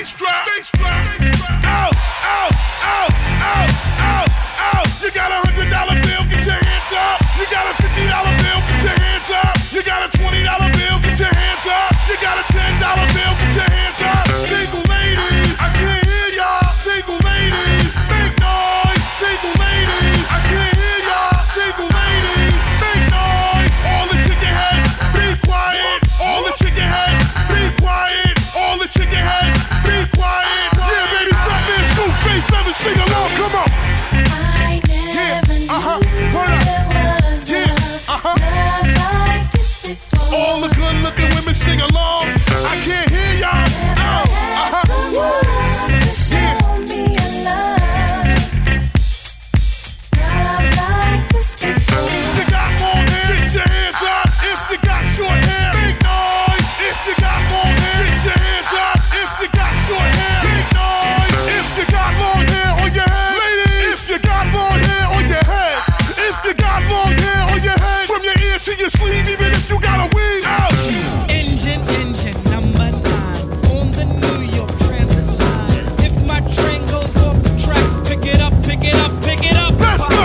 bass drop, bass drop. and sing along. Come on. I never yeah. uh-huh. knew right. yeah. uh-huh. like. All the good-looking women sing along.